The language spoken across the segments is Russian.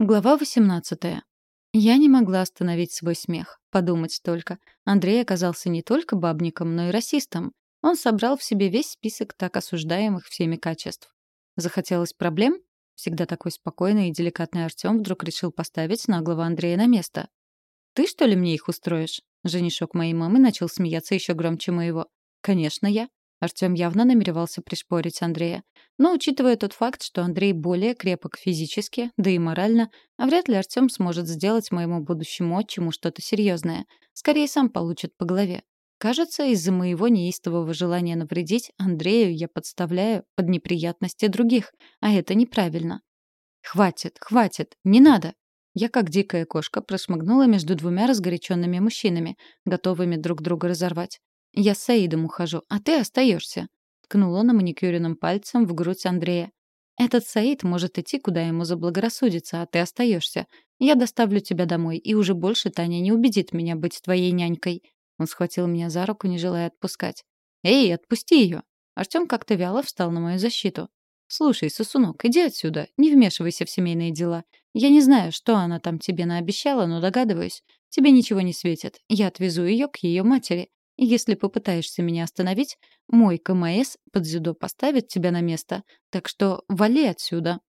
Глава 18. Я не могла остановить свой смех. Подумать только. Андрей оказался не только бабником, но и расистом. Он собрал в себе весь список так осуждаемых всеми качеств. Захотелось проблем? Всегда такой спокойный и деликатный Артём вдруг решил поставить наглого Андрея на место. «Ты, что ли, мне их устроишь?» Женишок моей мамы начал смеяться еще громче моего. «Конечно, я. Артём явно намеревался пришпорить Андрея. Но, учитывая тот факт, что Андрей более крепок физически, да и морально, а вряд ли Артём сможет сделать моему будущему отчиму что-то серьезное. Скорее, сам получит по голове. Кажется, из-за моего неистового желания навредить Андрею я подставляю под неприятности других, а это неправильно. «Хватит, хватит, не надо!» Я, как дикая кошка, прошмыгнула между двумя разгоряченными мужчинами, готовыми друг друга разорвать. «Я с Саидом ухожу, а ты остаешься», — ткнула на маникюренным пальцем в грудь Андрея. «Этот Саид может идти, куда ему заблагорассудится, а ты остаешься. Я доставлю тебя домой, и уже больше Таня не убедит меня быть твоей нянькой». Он схватил меня за руку, не желая отпускать. «Эй, отпусти ее!» Артем как-то вяло встал на мою защиту. «Слушай, сосунок, иди отсюда, не вмешивайся в семейные дела. Я не знаю, что она там тебе наобещала, но догадываюсь. Тебе ничего не светит. Я отвезу ее к ее матери. Если попытаешься меня остановить, мой КМС под дзюдо поставит тебя на место. Так что вали отсюда».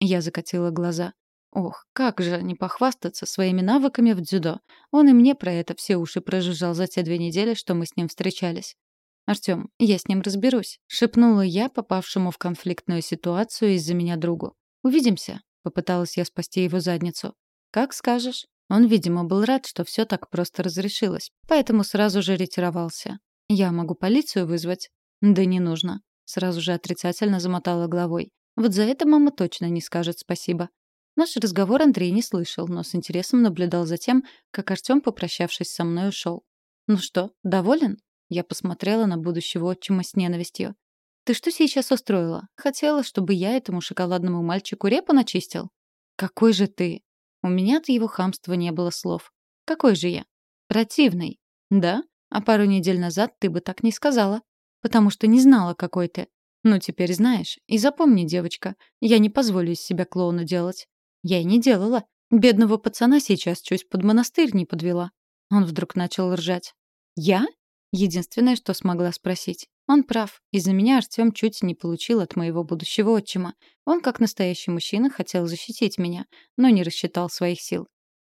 Я закатила глаза. Ох, как же не похвастаться своими навыками в дзюдо. Он и мне про это все уши прожужжал за те две недели, что мы с ним встречались. «Артём, я с ним разберусь», — шепнула я попавшему в конфликтную ситуацию из-за меня другу. «Увидимся», — попыталась я спасти его задницу. «Как скажешь». Он, видимо, был рад, что все так просто разрешилось, поэтому сразу же ретировался. «Я могу полицию вызвать?» «Да не нужно». Сразу же отрицательно замотала головой. «Вот за это мама точно не скажет спасибо». Наш разговор Андрей не слышал, но с интересом наблюдал за тем, как Артём, попрощавшись со мной, ушел. «Ну что, доволен?» Я посмотрела на будущего отчима с ненавистью. «Ты что сейчас устроила? Хотела, чтобы я этому шоколадному мальчику репу начистил?» «Какой же ты?» У меня от его хамства не было слов. Какой же я? Противный. Да? А пару недель назад ты бы так не сказала. Потому что не знала, какой ты. Ну, теперь знаешь. И запомни, девочка, я не позволю из себя клоуна делать. Я и не делала. Бедного пацана сейчас чуть под монастырь не подвела. Он вдруг начал ржать. «Я?» Единственное, что смогла спросить. Он прав. Из-за меня Артём чуть не получил от моего будущего отчима. Он, как настоящий мужчина, хотел защитить меня, но не рассчитал своих сил.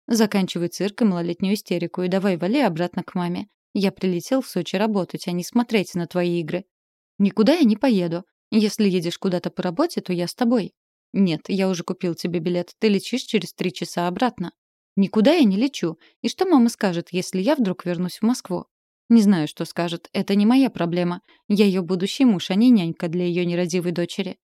Заканчивай цирк и малолетнюю истерику и давай вали обратно к маме. Я прилетел в Сочи работать, а не смотреть на твои игры. Никуда я не поеду. Если едешь куда-то по работе, то я с тобой. Нет, я уже купил тебе билет. Ты летишь через три часа обратно. Никуда я не лечу. И что мама скажет, если я вдруг вернусь в Москву? Не знаю, что скажет. Это не моя проблема. Я ее будущий муж, а не нянька для ее нерадивой дочери.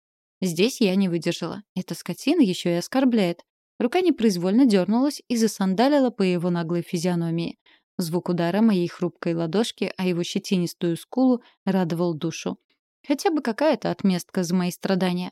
Здесь я не выдержала. Эта скотина еще и оскорбляет. Рука непроизвольно дернулась и засандалила по его наглой физиономии. Звук удара моей хрупкой ладошки, а его щетинистую скулу радовал душу. Хотя бы какая-то отместка за мои страдания.